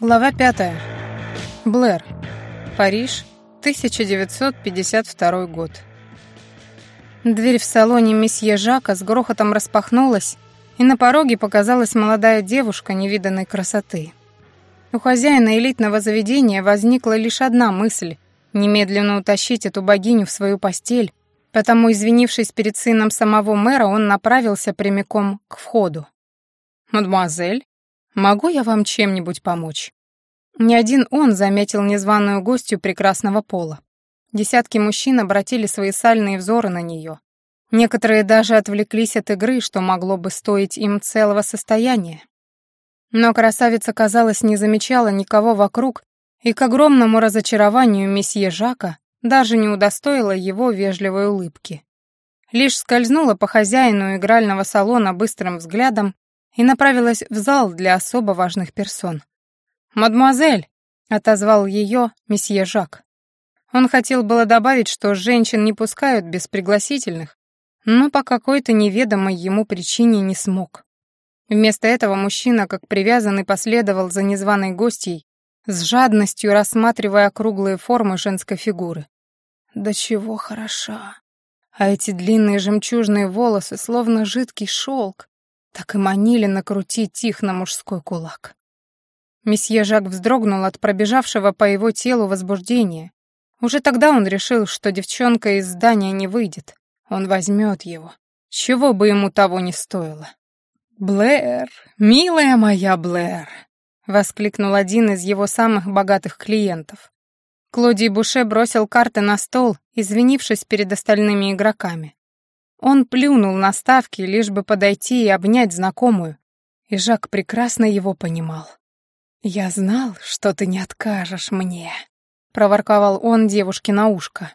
Глава пятая. Блэр. Париж, 1952 год. Дверь в салоне месье Жака с грохотом распахнулась, и на пороге показалась молодая девушка невиданной красоты. У хозяина элитного заведения возникла лишь одна мысль — немедленно утащить эту богиню в свою постель, потому, извинившись перед сыном самого мэра, он направился прямиком к входу. «Мадемуазель, могу я вам чем-нибудь помочь?» Ни один он заметил незваную гостью прекрасного пола. Десятки мужчин обратили свои сальные взоры на нее. Некоторые даже отвлеклись от игры, что могло бы стоить им целого состояния. Но красавица, казалось, не замечала никого вокруг, и к огромному разочарованию месье Жака даже не удостоила его вежливой улыбки. Лишь скользнула по хозяину игрального салона быстрым взглядом и направилась в зал для особо важных персон. «Мадемуазель!» — отозвал ее месье Жак. Он хотел было добавить, что женщин не пускают без пригласительных, но по какой-то неведомой ему причине не смог. Вместо этого мужчина, как привязанный, последовал за незваной гостьей, с жадностью рассматривая округлые формы женской фигуры. Да чего хороша! А эти длинные жемчужные волосы, словно жидкий шелк, так и манили накрутить их на мужской кулак. Месье Жак вздрогнул от пробежавшего по его телу возбуждения. Уже тогда он решил, что девчонка из здания не выйдет. Он возьмет его. Чего бы ему того не стоило. «Блэр, милая моя Блэр!» — воскликнул один из его самых богатых клиентов. Клодий Буше бросил карты на стол, извинившись перед остальными игроками. Он плюнул на ставки, лишь бы подойти и обнять знакомую, и Жак прекрасно его понимал. «Я знал, что ты не откажешь мне», — проворковал он девушке на ушко.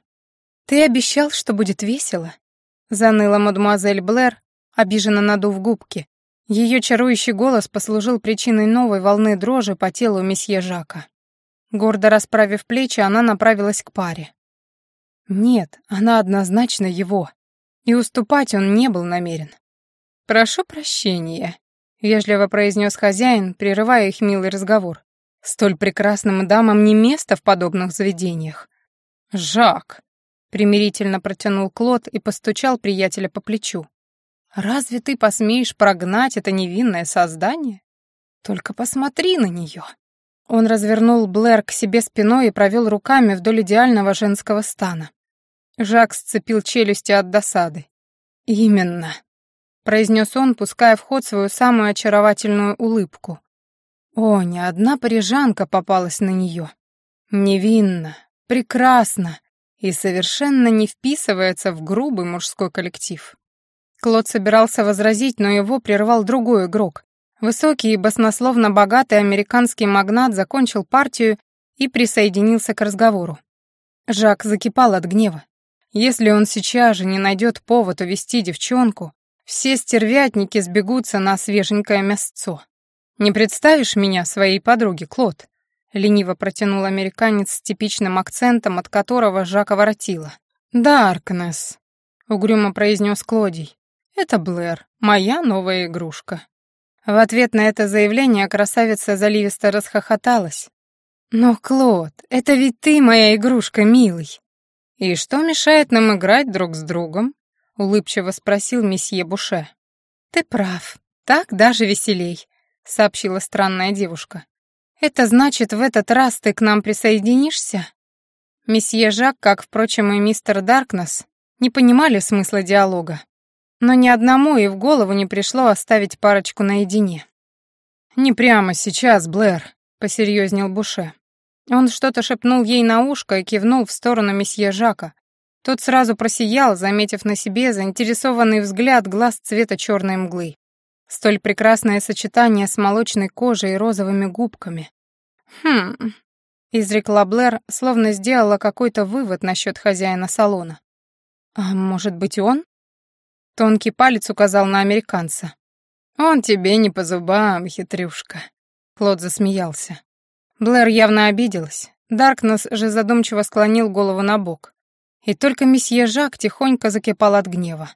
«Ты обещал, что будет весело?» — заныла мадемуазель Блэр, обиженно надув губки. Ее чарующий голос послужил причиной новой волны дрожи по телу месье Жака. Гордо расправив плечи, она направилась к паре. Нет, она однозначно его и уступать он не был намерен. «Прошу прощения», — вежливо произнес хозяин, прерывая их милый разговор. «Столь прекрасным дамам не место в подобных заведениях». «Жак», — примирительно протянул Клод и постучал приятеля по плечу. «Разве ты посмеешь прогнать это невинное создание? Только посмотри на нее». Он развернул Блэр к себе спиной и провел руками вдоль идеального женского стана. Жак сцепил челюсти от досады. «Именно», — произнес он, пуская в ход свою самую очаровательную улыбку. О, ни одна парижанка попалась на нее. Невинно, прекрасно и совершенно не вписывается в грубый мужской коллектив. Клод собирался возразить, но его прервал другой игрок. Высокий и баснословно богатый американский магнат закончил партию и присоединился к разговору. Жак закипал от гнева. Если он сейчас же не найдет повод увести девчонку, все стервятники сбегутся на свеженькое мясцо. «Не представишь меня своей подруге, Клод?» — лениво протянул американец с типичным акцентом, от которого Жака воротила. «Даркнесс», — угрюмо произнес Клодий. «Это Блэр, моя новая игрушка». В ответ на это заявление красавица заливисто расхохоталась. «Но, Клод, это ведь ты моя игрушка, милый!» «И что мешает нам играть друг с другом?» — улыбчиво спросил месье Буше. «Ты прав, так даже веселей», — сообщила странная девушка. «Это значит, в этот раз ты к нам присоединишься?» Месье Жак, как, впрочем, и мистер Даркнесс, не понимали смысла диалога. Но ни одному и в голову не пришло оставить парочку наедине. «Не прямо сейчас, Блэр», — посерьезнел Буше. Он что-то шепнул ей на ушко и кивнул в сторону месье Жака. Тот сразу просиял, заметив на себе заинтересованный взгляд глаз цвета черной мглы. Столь прекрасное сочетание с молочной кожей и розовыми губками. «Хм...» — изрекла Блэр, словно сделала какой-то вывод насчет хозяина салона. «А может быть, он?» Тонкий палец указал на американца. «Он тебе не по зубам, хитрюшка», — Клод засмеялся. Блэр явно обиделась. Даркнесс же задумчиво склонил голову на бок. И только месье Жак тихонько закипал от гнева.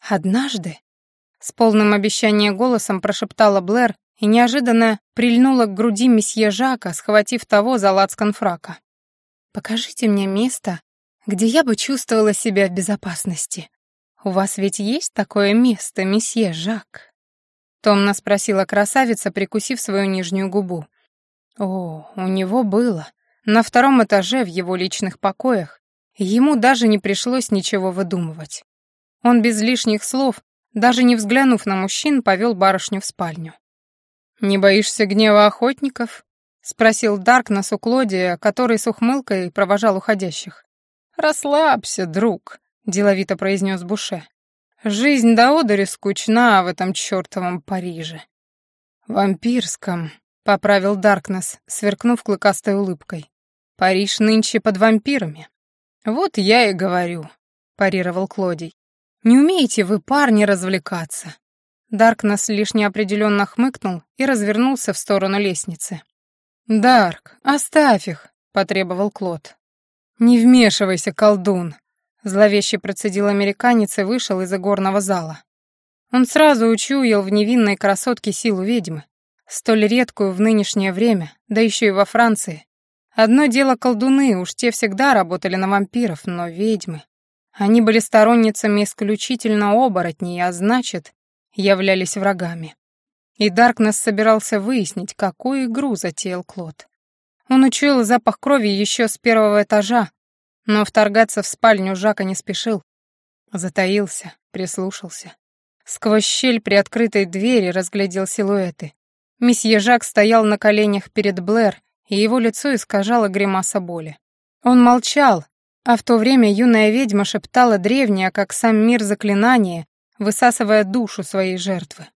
«Однажды?» — с полным обещанием голосом прошептала Блэр и неожиданно прильнула к груди месье Жака, схватив того за лацкан фрака. «Покажите мне место, где я бы чувствовала себя в безопасности. У вас ведь есть такое место, месье Жак?» Томно спросила красавица, прикусив свою нижнюю губу. О, у него было. На втором этаже в его личных покоях. Ему даже не пришлось ничего выдумывать. Он без лишних слов, даже не взглянув на мужчин, повел барышню в спальню. «Не боишься гнева охотников?» — спросил Даркнесс у Клодия, который с ухмылкой провожал уходящих. «Расслабься, друг», — деловито произнес Буше. «Жизнь до одури скучна в этом чертовом Париже». «Вампирском», — поправил Даркнесс, сверкнув клыкастой улыбкой. «Париж нынче под вампирами». «Вот я и говорю», — парировал Клодий. «Не умеете вы, парни, развлекаться. Даркнесс лишь неопределенно хмыкнул и развернулся в сторону лестницы. «Дарк, оставь их», — потребовал Клод. «Не вмешивайся, колдун», — зловеще процедил американец и вышел из игорного зала. Он сразу учуял в невинной красотке силу ведьмы, столь редкую в нынешнее время, да еще и во Франции. Одно дело колдуны, уж те всегда работали на вампиров, но ведьмы. Они были сторонницами исключительно оборотней, а значит, являлись врагами. И Даркнесс собирался выяснить, какую игру затеял Клод. Он учуял запах крови еще с первого этажа, но вторгаться в спальню Жака не спешил. Затаился, прислушался. Сквозь щель при открытой двери разглядел силуэты. Месье Жак стоял на коленях перед Блэр, и его лицо искажало гримаса боли. Он молчал, а в то время юная ведьма шептала древнее, как сам мир заклинание, высасывая душу своей жертвы.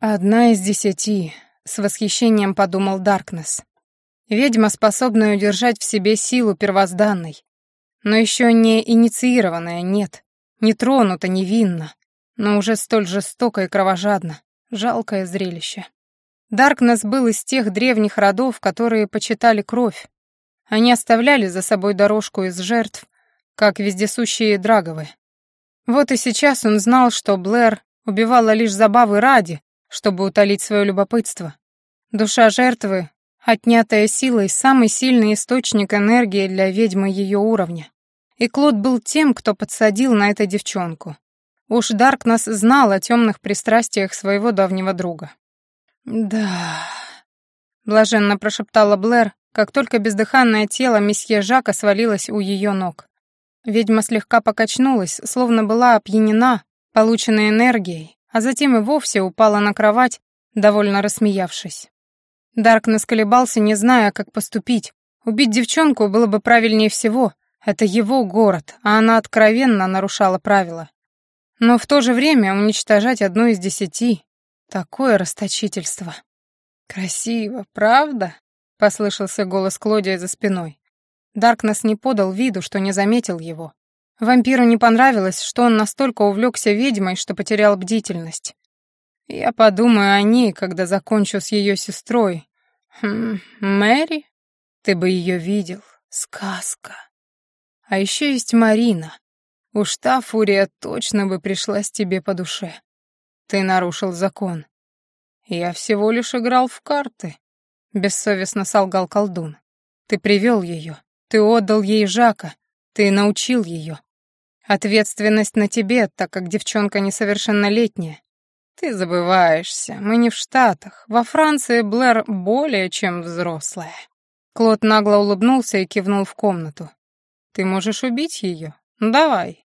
«Одна из десяти», — с восхищением подумал Даркнесс. «Ведьма, способная удержать в себе силу первозданной, но еще не инициированная, нет, не тронута, невинна, но уже столь жестоко и кровожадно. Жалкое зрелище». Даркнесс был из тех древних родов, которые почитали кровь. Они оставляли за собой дорожку из жертв, как вездесущие драговы, вот и сейчас он знал, что Блэр убивала лишь забавы ради, чтобы утолить свое любопытство. Душа жертвы, отнятая силой, самый сильный источник энергии для ведьмы ее уровня. И Клод был тем, кто подсадил на это девчонку. Уж Даркнесс знал о темных пристрастиях своего давнего друга. «Да...» — блаженно прошептала Блэр, как только бездыханное тело месье Жака свалилось у ее ног. Ведьма слегка покачнулась, словно была опьянена, полученной энергией, а затем и вовсе упала на кровать, довольно рассмеявшись. Даркнесс колебался, не зная, как поступить. Убить девчонку было бы правильнее всего. Это его город, а она откровенно нарушала правила. Но в то же время уничтожать одну из десяти — такое расточительство. «Красиво, правда?» — послышался голос Клодия за спиной. Даркнесс не подал виду, что не заметил его. Вампиру не понравилось, что он настолько увлекся ведьмой, что потерял бдительность. Я подумаю о ней, когда закончу с ее сестрой. Хм, Мэри? Ты бы ее видел. Сказка. А еще есть Марина. Уж та фурия точно бы пришлась тебе по душе. Ты нарушил закон. Я всего лишь играл в карты. Бессовестно солгал колдун. Ты привел ее. Ты отдал ей Жака, ты научил ее. Ответственность на тебе, так как девчонка несовершеннолетняя. Ты забываешься, мы не в Штатах. Во Франции Блэр более чем взрослая. Клод нагло улыбнулся и кивнул в комнату. Ты можешь убить ее? Давай.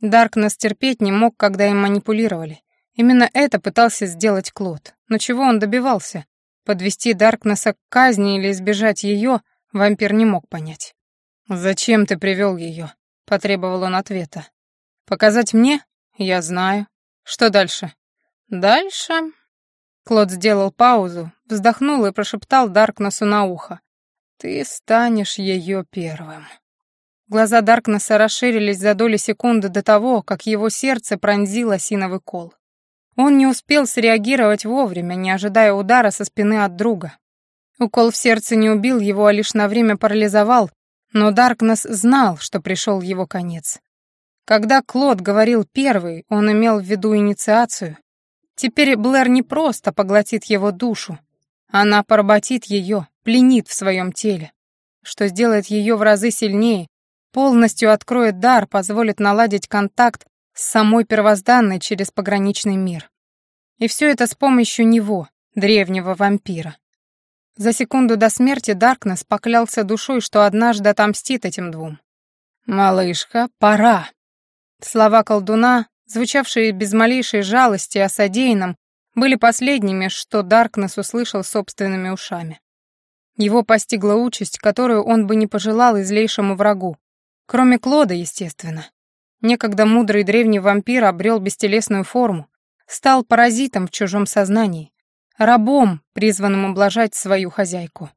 Даркнесс терпеть не мог, когда им манипулировали. Именно это пытался сделать Клод. Но чего он добивался? Подвести Даркнесса к казни или избежать ее, вампир не мог понять. «Зачем ты привел ее?» — потребовал он ответа. «Показать мне? Я знаю. Что дальше?» «Дальше...» Клод сделал паузу, вздохнул и прошептал Даркнесу на ухо. «Ты станешь ее первым». Глаза Даркнесса расширились за доли секунды до того, как его сердце пронзил осиновый кол. Он не успел среагировать вовремя, не ожидая удара со спины от друга. Укол в сердце не убил его, а лишь на время парализовал, но Даркнесс знал, что пришел его конец. Когда Клод говорил первый, он имел в виду инициацию. Теперь Блэр не просто поглотит его душу, она поработит ее, пленит в своем теле, что сделает ее в разы сильнее, полностью откроет дар, позволит наладить контакт с самой первозданной через пограничный мир. И все это с помощью него, древнего вампира. За секунду до смерти Даркнесс поклялся душой, что однажды отомстит этим двум. «Малышка, пора!» Слова колдуна, звучавшие без малейшей жалости о содеянном, были последними, что Даркнесс услышал собственными ушами. Его постигла участь, которую он бы не пожелал излейшему врагу, кроме Клода, естественно. Некогда мудрый древний вампир обрел бестелесную форму, стал паразитом в чужом сознании, рабом, призванным облажать свою хозяйку.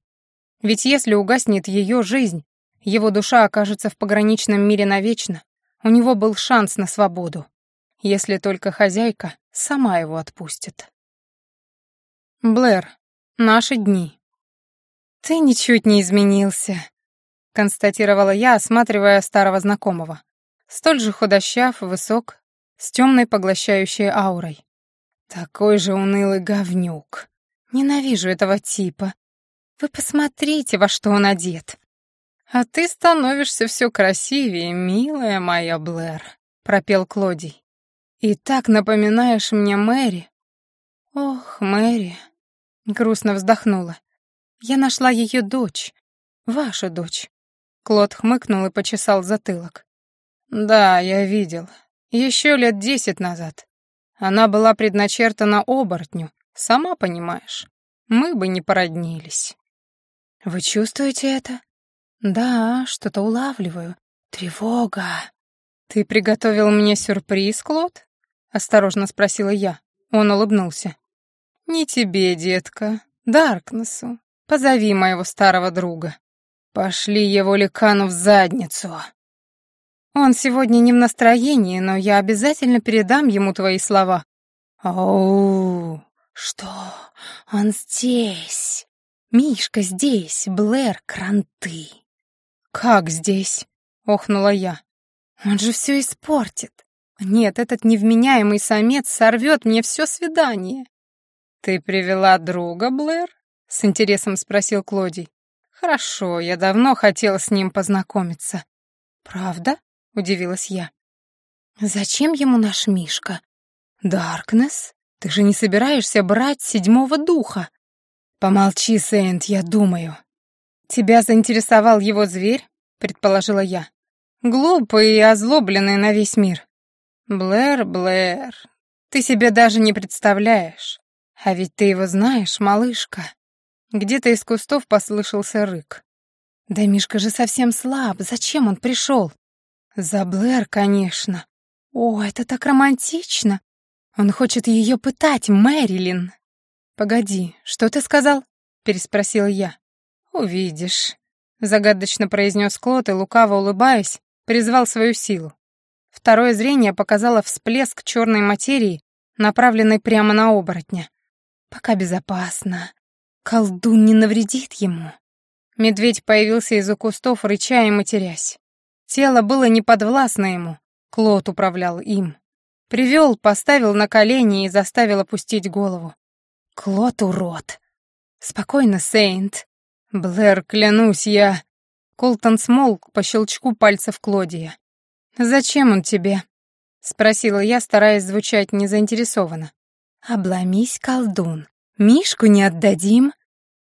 Ведь если угаснет ее жизнь, его душа окажется в пограничном мире навечно, у него был шанс на свободу, если только хозяйка сама его отпустит. Блэр, наши дни. «Ты ничуть не изменился», — констатировала я, осматривая старого знакомого. Столь же худощав, высок, с темной поглощающей аурой. Такой же унылый говнюк. Ненавижу этого типа. Вы посмотрите, во что он одет. А ты становишься все красивее, милая моя Блэр, пропел Клодий. И так напоминаешь мне Мэри. Ох, Мэри. Грустно вздохнула. Я нашла ее дочь. Ваша дочь. Клод хмыкнул и почесал затылок. Да, я видел. Еще лет десять назад. Она была предначертана оборотню, сама понимаешь. Мы бы не породнились. Вы чувствуете это? Да, что-то улавливаю. Тревога. Ты приготовил мне сюрприз, Клод? Осторожно спросила я. Он улыбнулся. Не тебе, детка, Даркнессу. Позови моего старого друга. Пошли его ликану в задницу. Он сегодня не в настроении, но я обязательно передам ему твои слова. Оу, что? Он здесь. Мишка здесь, Блэр, кранты. Как здесь? охнула я. Он же все испортит. Нет, этот невменяемый самец сорвет мне все свидание. Ты привела друга, Блэр? С интересом спросил Клодий. Хорошо, я давно хотела с ним познакомиться. Правда? Удивилась я. Зачем ему наш Мишка? Даркнесс? Ты же не собираешься брать седьмого духа? Помолчи, Сейнт, я думаю. Тебя заинтересовал его зверь? Предположила я. Глупый и озлобленный на весь мир. Блэр, Блэр, ты себе даже не представляешь. А ведь ты его знаешь, малышка. Где-то из кустов послышался рык. «Да Мишка же совсем слаб, зачем он пришел?» «За Блэр, конечно. О, это так романтично. Он хочет ее пытать, Мэрилин». «Погоди, что ты сказал?» — переспросила я. «Увидишь», — загадочно произнес Клод и, лукаво улыбаясь, призвал свою силу. Второе зрение показало всплеск черной материи, направленной прямо на оборотня. «Пока безопасно. Колдун не навредит ему. Медведь появился из-за кустов, рыча и матерясь. Тело было неподвластно ему, Клод управлял им. Привел, поставил на колени и заставил опустить голову. Клод урод. Спокойно, Сейнт. Блэр, клянусь, я... Колтон смолк по щелчку пальцев Клодия. «Зачем он тебе?» — спросила я, стараясь звучать незаинтересованно. «Обломись, колдун. Мишку не отдадим?»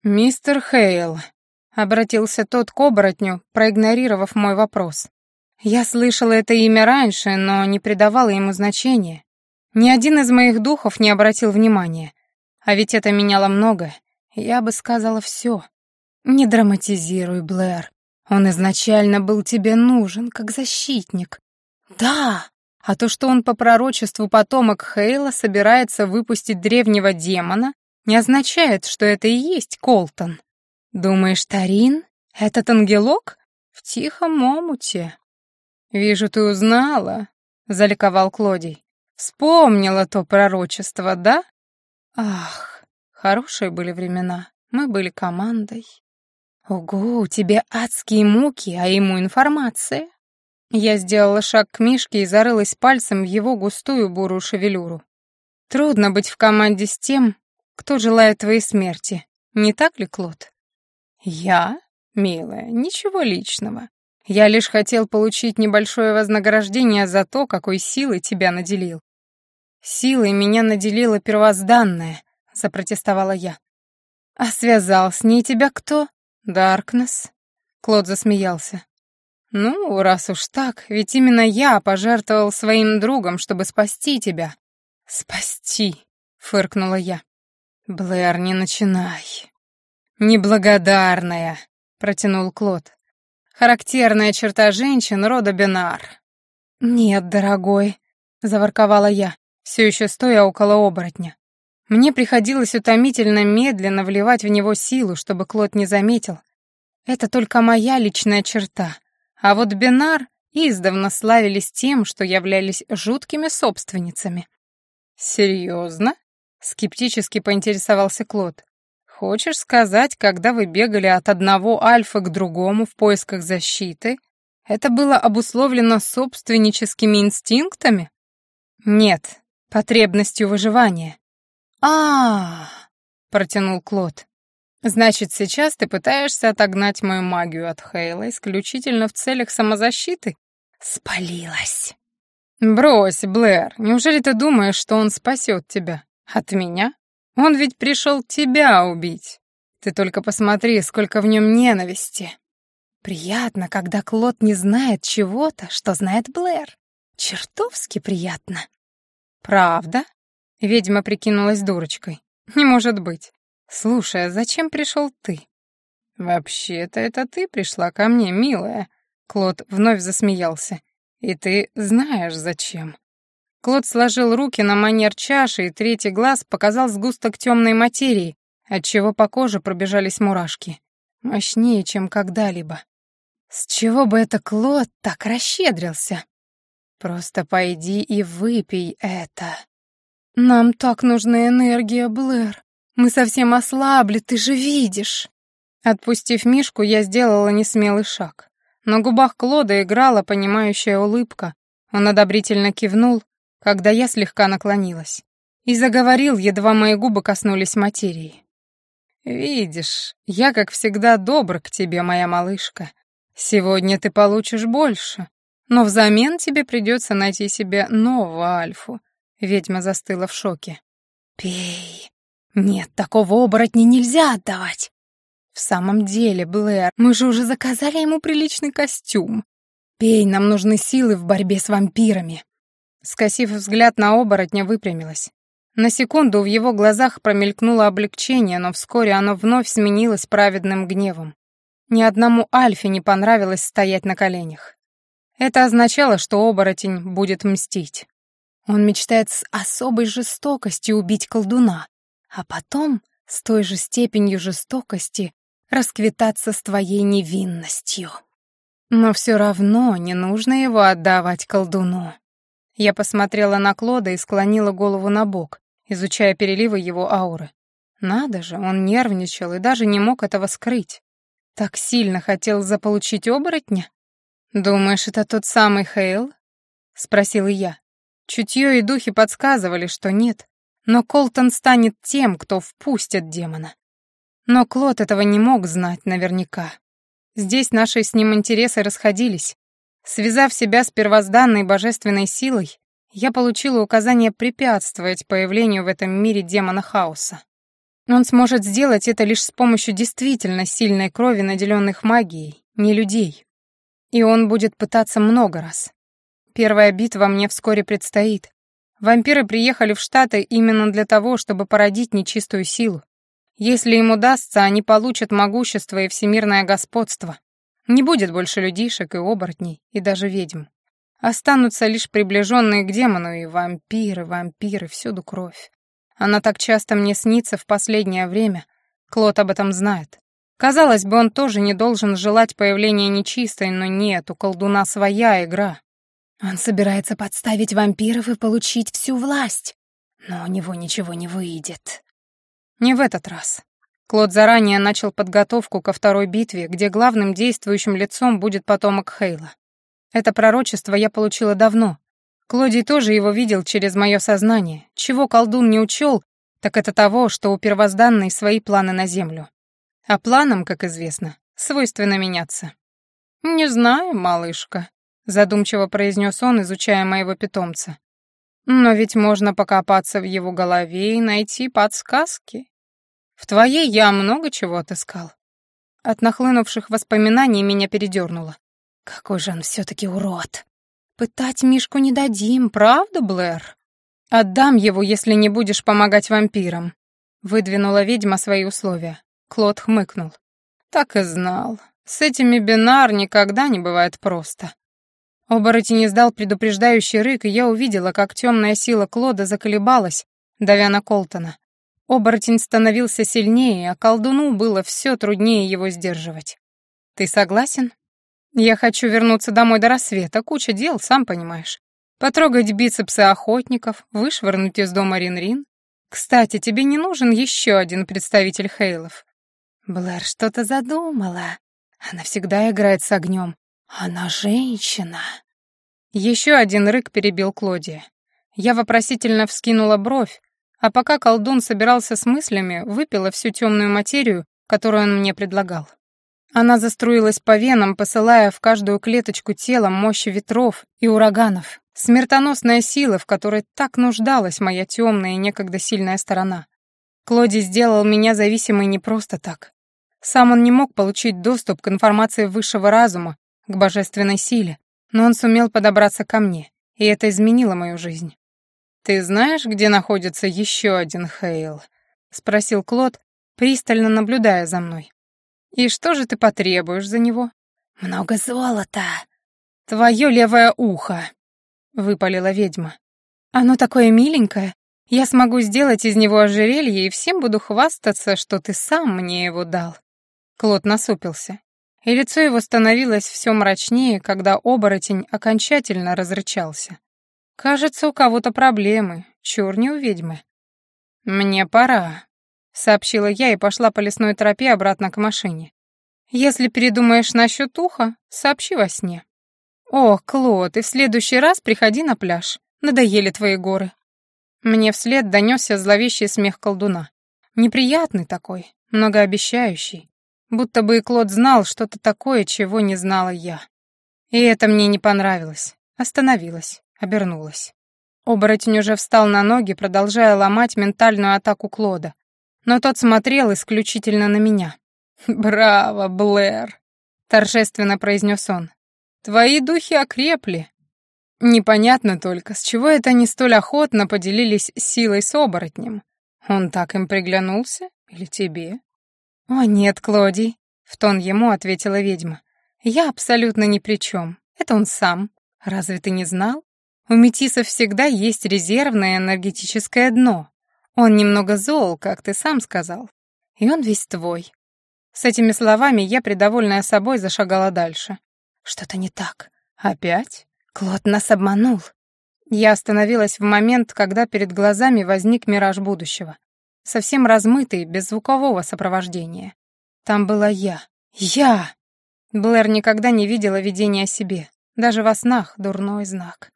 «Мистер Хейл», — обратился тот к оборотню, проигнорировав мой вопрос. Я слышала это имя раньше, но не придавала ему значения. Ни один из моих духов не обратил внимания. А ведь это меняло многое. Я бы сказала все. Не драматизируй, Блэр. Он изначально был тебе нужен, как защитник. Да, а то, что он по пророчеству потомок Хейла собирается выпустить древнего демона, не означает, что это и есть Колтон. Думаешь, Тарин? Этот ангелок? В тихом омуте. Вижу, ты узнала, заликовал Клодий. Вспомнила то пророчество, да? Ах, хорошие были времена. Мы были командой. Ого, у тебя адские муки, а ему информация. Я сделала шаг к Мишке и зарылась пальцем в его густую бурую шевелюру. Трудно быть в команде с тем, кто желает твоей смерти. Не так ли, Клод? Я? Милая, ничего личного. Я лишь хотел получить небольшое вознаграждение за то, какой силой тебя наделил. Силой меня наделила первозданная, запротестовала я. А связал с ней тебя кто? Даркнесс. Клод засмеялся. Ну, раз уж так, ведь именно я пожертвовал своим другом, чтобы спасти тебя. Спасти, фыркнула я. Блэр, не начинай. Неблагодарная, протянул Клод. Характерная черта женщин рода Бинар. Нет, дорогой, заворковала я, все еще стоя около оборотня. Мне приходилось утомительно медленно вливать в него силу, чтобы Клод не заметил. Это только моя личная черта. А вот Бинар издавна славились тем, что являлись жуткими собственницами. «Серьезно?» — скептически поинтересовался Клод. Хочешь сказать, когда вы бегали от одного альфа к другому в поисках защиты, это было обусловлено собственническими инстинктами? Нет, потребностью выживания. А, -а, -а протянул Клод. Значит, сейчас ты пытаешься отогнать мою магию от Хейла исключительно в целях самозащиты? Спалилась. Брось, Блэр, неужели ты думаешь, что он спасет тебя? От меня? Он ведь пришел тебя убить. Ты только посмотри, сколько в нем ненависти. Приятно, когда Клод не знает чего-то, что знает Блэр. Чертовски приятно. Правда? Ведьма прикинулась дурочкой. Не может быть. Слушай, а зачем пришел ты? Вообще-то это ты пришла ко мне, милая. Клод вновь засмеялся. И ты знаешь зачем. Клод сложил руки на манер чаши, и третий глаз показал сгусток темной материи, отчего по коже пробежались мурашки. Мощнее, чем когда-либо. С чего бы это Клод так расщедрился? Просто пойди и выпей это. Нам так нужна энергия, Блэр. Мы совсем ослабли, ты же видишь. Отпустив Мишку, я сделала несмелый шаг. На губах Клода играла понимающая улыбка. Он одобрительно кивнул, когда я слегка наклонилась, и заговорил, едва мои губы коснулись материи. «Видишь, я, как всегда, добр к тебе, моя малышка. Сегодня ты получишь больше, но взамен тебе придется найти себе нового Альфу». Ведьма застыла в шоке. «Пей. Нет, такого оборотня нельзя отдавать. В самом деле, Блэр, мы же уже заказали ему приличный костюм. Пей, нам нужны силы в борьбе с вампирами. Скосив взгляд на оборотня, выпрямилась. На секунду в его глазах промелькнуло облегчение, но вскоре оно вновь сменилось праведным гневом. Ни одному Альфе не понравилось стоять на коленях. Это означало, что оборотень будет мстить. Он мечтает с особой жестокостью убить колдуна, а потом с той же степенью жестокости расквитаться с твоей невинностью. Но все равно не нужно его отдавать колдуну. Я посмотрела на Клода и склонила голову на бок, изучая переливы его ауры. Надо же, он нервничал и даже не мог этого скрыть. Так сильно хотел заполучить оборотня? «Думаешь, это тот самый Хейл?» — спросила я. Чутье и духи подсказывали, что нет, но Колтон станет тем, кто впустит демона. Но Клод этого не мог знать наверняка. Здесь наши с ним интересы расходились, Связав себя с первозданной божественной силой, я получила указание препятствовать появлению в этом мире демона хаоса. Он сможет сделать это лишь с помощью действительно сильной крови, наделенных магией, не людей. И он будет пытаться много раз. Первая битва мне вскоре предстоит. Вампиры приехали в Штаты именно для того, чтобы породить нечистую силу. Если им удастся, они получат могущество и всемирное господство. Не будет больше людишек и оборотней, и даже ведьм. Останутся лишь приближенные к демону и вампиры, вампиры, всюду кровь. Она так часто мне снится в последнее время. Клод об этом знает. Казалось бы, он тоже не должен желать появления нечистой, но нет, у колдуна своя игра. Он собирается подставить вампиров и получить всю власть, но у него ничего не выйдет. Не в этот раз. Клод заранее начал подготовку ко второй битве, где главным действующим лицом будет потомок Хейла. Это пророчество я получила давно. Клодий тоже его видел через мое сознание. Чего колдун не учел, так это того, что у первозданной свои планы на землю. А планам, как известно, свойственно меняться. «Не знаю, малышка», — задумчиво произнес он, изучая моего питомца. «Но ведь можно покопаться в его голове и найти подсказки. В твоей я много чего отыскал». От нахлынувших воспоминаний меня передернуло. Какой же он все-таки урод. Пытать Мишку не дадим, правда, Блэр? Отдам его, если не будешь помогать вампирам. Выдвинула ведьма свои условия. Клод хмыкнул. Так и знал. С этими бинар никогда не бывает просто. Оборотень издал предупреждающий рык, и я увидела, как темная сила Клода заколебалась, давя на Колтона. Оборотень становился сильнее, а колдуну было все труднее его сдерживать. «Ты согласен?» Я хочу вернуться домой до рассвета, куча дел, сам понимаешь. Потрогать бицепсы охотников, вышвырнуть из дома Рин-Рин. Кстати, тебе не нужен еще один представитель Хейлов. Блэр что-то задумала. Она всегда играет с огнем. Она женщина. Еще один рык перебил Клодия. Я вопросительно вскинула бровь, а пока колдун собирался с мыслями, выпила всю темную материю, которую он мне предлагал. Она заструилась по венам, посылая в каждую клеточку тела мощи ветров и ураганов. Смертоносная сила, в которой так нуждалась моя темная и некогда сильная сторона. Клоди сделал меня зависимой не просто так. Сам он не мог получить доступ к информации высшего разума, к божественной силе, но он сумел подобраться ко мне, и это изменило мою жизнь. «Ты знаешь, где находится еще один Хейл?» — спросил Клод, пристально наблюдая за мной. «И что же ты потребуешь за него?» «Много золота». «Твое левое ухо», — выпалила ведьма. «Оно такое миленькое. Я смогу сделать из него ожерелье и всем буду хвастаться, что ты сам мне его дал». Клод насупился, и лицо его становилось все мрачнее, когда оборотень окончательно разрычался. «Кажется, у кого-то проблемы. Чур не у ведьмы». «Мне пора», сообщила я и пошла по лесной тропе обратно к машине. Если передумаешь насчет уха, сообщи во сне. О, Клод, и в следующий раз приходи на пляж. Надоели твои горы. Мне вслед донесся зловещий смех колдуна. Неприятный такой, многообещающий. Будто бы и Клод знал что-то такое, чего не знала я. И это мне не понравилось. Остановилась, обернулась. Оборотень уже встал на ноги, продолжая ломать ментальную атаку Клода но тот смотрел исключительно на меня. «Браво, Блэр!» — торжественно произнес он. «Твои духи окрепли. Непонятно только, с чего это они столь охотно поделились силой с оборотнем. Он так им приглянулся? Или тебе?» «О нет, Клодий», — в тон ему ответила ведьма. «Я абсолютно ни при чем. Это он сам. Разве ты не знал? У метисов всегда есть резервное энергетическое дно, он немного зол, как ты сам сказал. И он весь твой. С этими словами я, придовольная собой, зашагала дальше. Что-то не так. Опять? Клод нас обманул. Я остановилась в момент, когда перед глазами возник мираж будущего. Совсем размытый, без звукового сопровождения. Там была я. Я! Блэр никогда не видела видения о себе. Даже во снах дурной знак.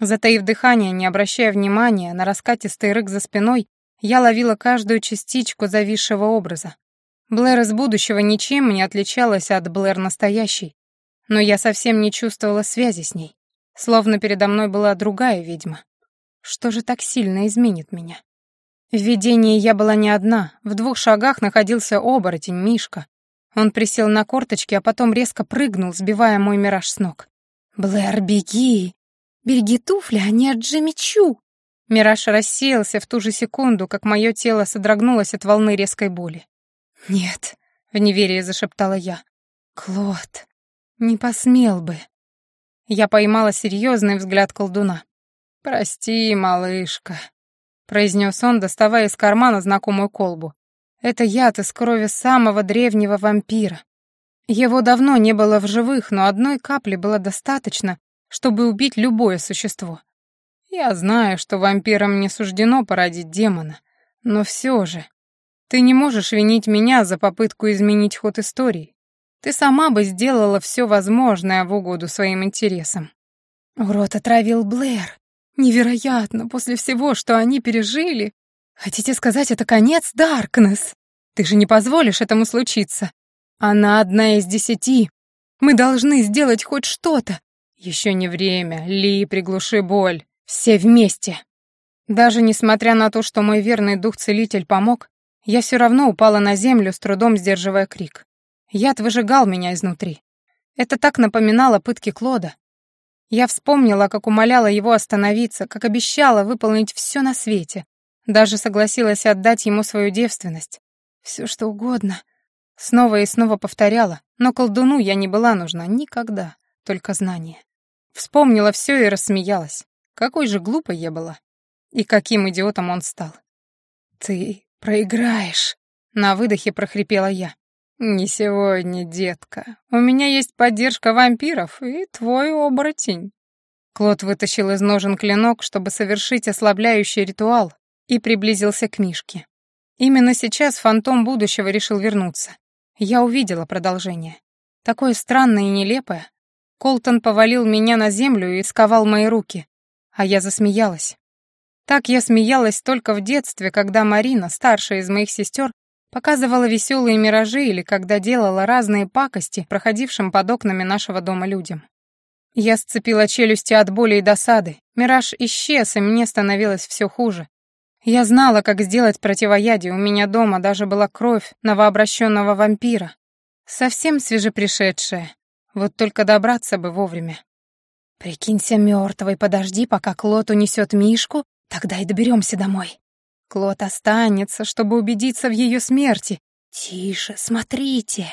Затаив дыхание, не обращая внимания на раскатистый рык за спиной, я ловила каждую частичку зависшего образа. Блэр из будущего ничем не отличалась от Блэр настоящей, но я совсем не чувствовала связи с ней, словно передо мной была другая ведьма. Что же так сильно изменит меня? В видении я была не одна, в двух шагах находился оборотень Мишка. Он присел на корточки, а потом резко прыгнул, сбивая мой мираж с ног. «Блэр, беги! Береги туфли, они от Джимми Чу!» Мираж рассеялся в ту же секунду, как мое тело содрогнулось от волны резкой боли. «Нет», — в неверии зашептала я. «Клод, не посмел бы». Я поймала серьезный взгляд колдуна. «Прости, малышка», — произнес он, доставая из кармана знакомую колбу. «Это яд из крови самого древнего вампира. Его давно не было в живых, но одной капли было достаточно, чтобы убить любое существо. Я знаю, что вампирам не суждено породить демона, но все же... Ты не можешь винить меня за попытку изменить ход истории. Ты сама бы сделала все возможное в угоду своим интересам. Урод отравил Блэр. Невероятно, после всего, что они пережили. Хотите сказать, это конец, Даркнесс? Ты же не позволишь этому случиться. Она одна из десяти. Мы должны сделать хоть что-то. Еще не время. Ли, приглуши боль. Все вместе. Даже несмотря на то, что мой верный дух-целитель помог, я все равно упала на землю, с трудом сдерживая крик. Яд выжигал меня изнутри. Это так напоминало пытки Клода. Я вспомнила, как умоляла его остановиться, как обещала выполнить все на свете. Даже согласилась отдать ему свою девственность. Все что угодно. Снова и снова повторяла, но колдуну я не была нужна никогда, только знание. Вспомнила все и рассмеялась. Какой же глупой я была. И каким идиотом он стал. «Ты проиграешь», — на выдохе прохрипела я. «Не сегодня, детка. У меня есть поддержка вампиров и твой оборотень». Клод вытащил из ножен клинок, чтобы совершить ослабляющий ритуал, и приблизился к Мишке. Именно сейчас фантом будущего решил вернуться. Я увидела продолжение. Такое странное и нелепое. Колтон повалил меня на землю и сковал мои руки, а я засмеялась. Так я смеялась только в детстве, когда Марина, старшая из моих сестер, Показывала веселые миражи или когда делала разные пакости проходившим под окнами нашего дома людям. Я сцепила челюсти от боли и досады. Мираж исчез, и мне становилось все хуже. Я знала, как сделать противоядие, у меня дома даже была кровь новообращенного вампира. Совсем свежепришедшая. Вот только добраться бы вовремя. «Прикинься мертвой, подожди, пока Клод унесет Мишку, тогда и доберемся домой», Клод останется, чтобы убедиться в ее смерти. Тише, смотрите.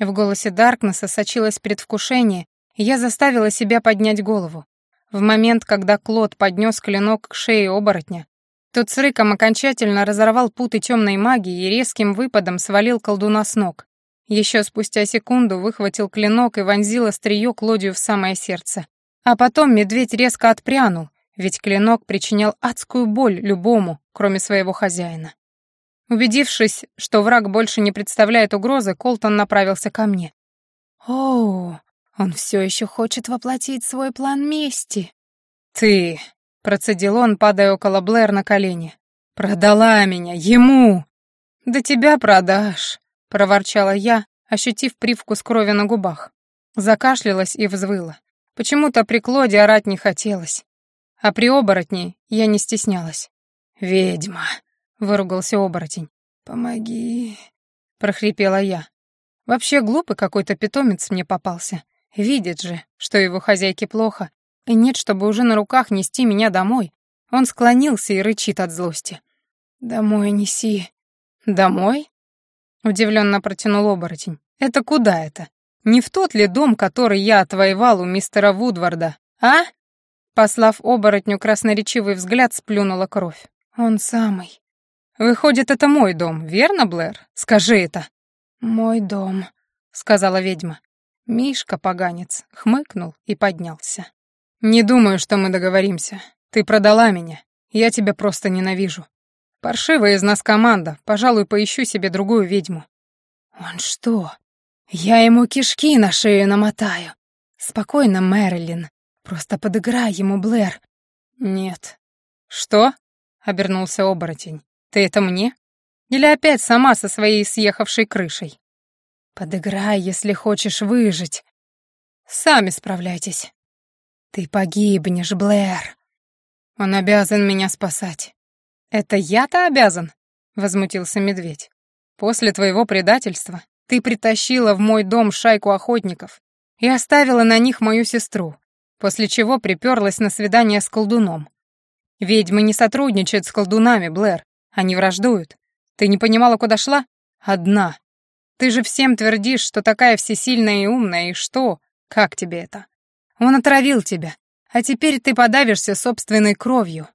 В голосе Даркнесса сочилось предвкушение, и я заставила себя поднять голову. В момент, когда Клод поднес клинок к шее оборотня, тот с рыком окончательно разорвал путы темной магии и резким выпадом свалил колдуна с ног. Еще спустя секунду выхватил клинок и вонзил острие Клодию в самое сердце. А потом медведь резко отпрянул, ведь клинок причинял адскую боль любому, кроме своего хозяина. Убедившись, что враг больше не представляет угрозы, Колтон направился ко мне. «Оу, он все еще хочет воплотить свой план мести». «Ты», — процедил он, падая около Блэр на колени, — «продала меня ему». «Да тебя продашь», — проворчала я, ощутив привкус крови на губах. Закашлялась и взвыла. Почему-то при Клоде орать не хотелось. А при оборотне я не стеснялась. «Ведьма!» — выругался оборотень. «Помоги!» — прохрипела я. Вообще глупый какой-то питомец мне попался. Видит же, что его хозяйке плохо, и нет, чтобы уже на руках нести меня домой. Он склонился и рычит от злости. «Домой неси». «Домой?» — удивленно протянул оборотень. «Это куда это? Не в тот ли дом, который я отвоевал у мистера Вудварда, а?» Послав оборотню красноречивый взгляд, сплюнула кровь. «Он самый». «Выходит, это мой дом, верно, Блэр? Скажи это». «Мой дом», — сказала ведьма. Мишка, поганец, хмыкнул и поднялся. «Не думаю, что мы договоримся. Ты продала меня. Я тебя просто ненавижу. Паршивая из нас команда. Пожалуй, поищу себе другую ведьму». «Он что? Я ему кишки на шею намотаю. Спокойно, Мэрилин. Просто подыграй ему, Блэр. Нет. Что? Обернулся оборотень. Ты это мне? Или опять сама со своей съехавшей крышей? Подыграй, если хочешь выжить. Сами справляйтесь. Ты погибнешь, Блэр. Он обязан меня спасать. Это я-то обязан? Возмутился медведь. После твоего предательства ты притащила в мой дом шайку охотников и оставила на них мою сестру после чего приперлась на свидание с колдуном. Ведьмы не сотрудничают с колдунами, Блэр. Они враждуют. Ты не понимала, куда шла? Одна. Ты же всем твердишь, что такая всесильная и умная, и что? Как тебе это? Он отравил тебя, а теперь ты подавишься собственной кровью.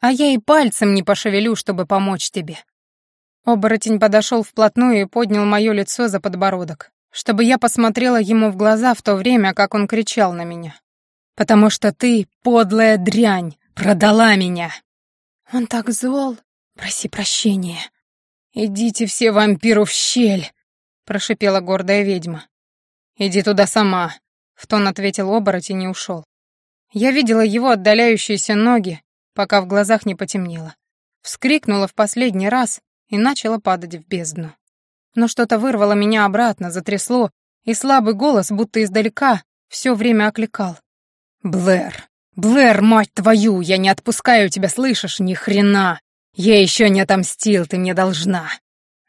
А я и пальцем не пошевелю, чтобы помочь тебе. Оборотень подошел вплотную и поднял мое лицо за подбородок, чтобы я посмотрела ему в глаза в то время, как он кричал на меня потому что ты, подлая дрянь, продала меня. Он так зол, проси прощения. Идите все вампиру в щель, прошипела гордая ведьма. Иди туда сама, в тон ответил оборотень и ушел. Я видела его отдаляющиеся ноги, пока в глазах не потемнело. Вскрикнула в последний раз и начала падать в бездну. Но что-то вырвало меня обратно, затрясло, и слабый голос, будто издалека, все время окликал. «Блэр! Блэр, мать твою! Я не отпускаю тебя, слышишь? Ни хрена! Я еще не отомстил, ты мне должна!»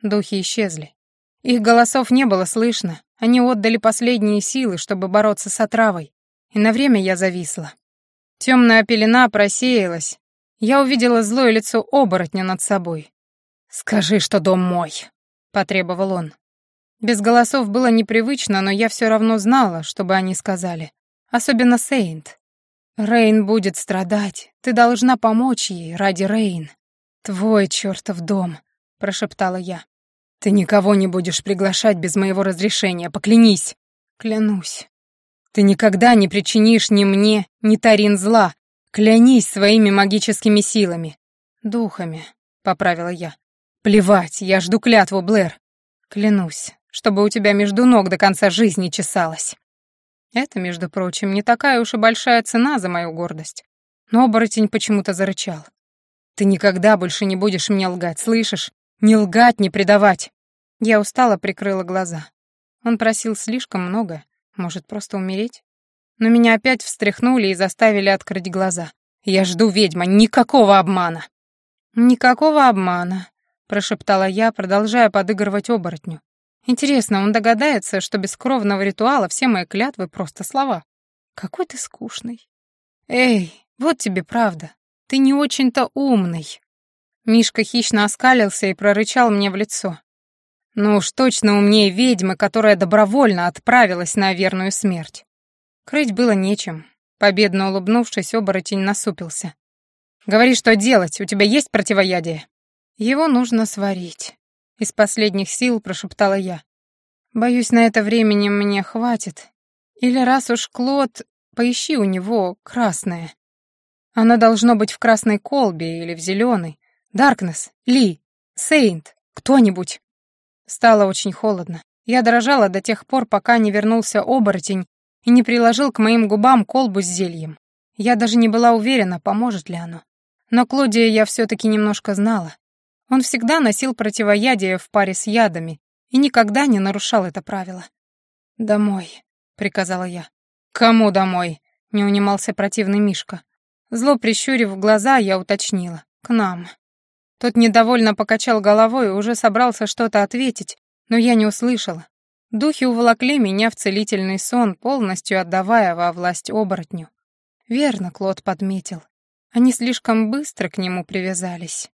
Духи исчезли. Их голосов не было слышно, они отдали последние силы, чтобы бороться с отравой, и на время я зависла. Темная пелена просеялась. Я увидела злое лицо оборотня над собой. «Скажи, что дом мой», — потребовал он. Без голосов было непривычно, но я все равно знала, чтобы они сказали. Особенно Сейнт. «Рейн будет страдать. Ты должна помочь ей ради Рейн. Твой чертов дом», — прошептала я. «Ты никого не будешь приглашать без моего разрешения, поклянись!» «Клянусь». «Ты никогда не причинишь ни мне, ни Тарин зла. Клянись своими магическими силами». «Духами», — поправила я. «Плевать, я жду клятву, Блэр. Клянусь, чтобы у тебя между ног до конца жизни чесалось». Это, между прочим, не такая уж и большая цена за мою гордость. Но оборотень почему-то зарычал. «Ты никогда больше не будешь мне лгать, слышишь? Не лгать, не предавать. Я устало прикрыла глаза. Он просил слишком много, может, просто умереть? Но меня опять встряхнули и заставили открыть глаза. Я жду, ведьма, никакого обмана. Никакого обмана, прошептала я, продолжая подыгрывать оборотню. Интересно, он догадается, что без кровного ритуала все мои клятвы просто слова. Какой ты скучный. Эй, вот тебе правда. Ты не очень-то умный. Мишка хищно оскалился и прорычал мне в лицо. Ну уж точно умнее ведьмы, которая добровольно отправилась на верную смерть. Крыть было нечем. Победно улыбнувшись, оборотень насупился. «Говори, что делать, у тебя есть противоядие?» «Его нужно сварить», — из последних сил прошептала я. «Боюсь, на это времени мне хватит. Или раз уж Клод, поищи у него красное. Оно должно быть в красной колбе или в зеленой. Даркнесс, Ли, Сейнт, кто-нибудь. Стало очень холодно. Я дрожала до тех пор, пока не вернулся оборотень и не приложил к моим губам колбу с зельем. Я даже не была уверена, поможет ли оно. Но Клодия я все-таки немножко знала. Он всегда носил противоядие в паре с ядами и никогда не нарушал это правило. «Домой», — приказала я. «Кому домой?» — не унимался противный Мишка. Зло прищурив глаза, я уточнила. «К нам». Тот недовольно покачал головой и уже собрался что-то ответить, но я не услышала. Духи уволокли меня в целительный сон, полностью отдавая во власть оборотню. Верно, Клод подметил. Они слишком быстро к нему привязались.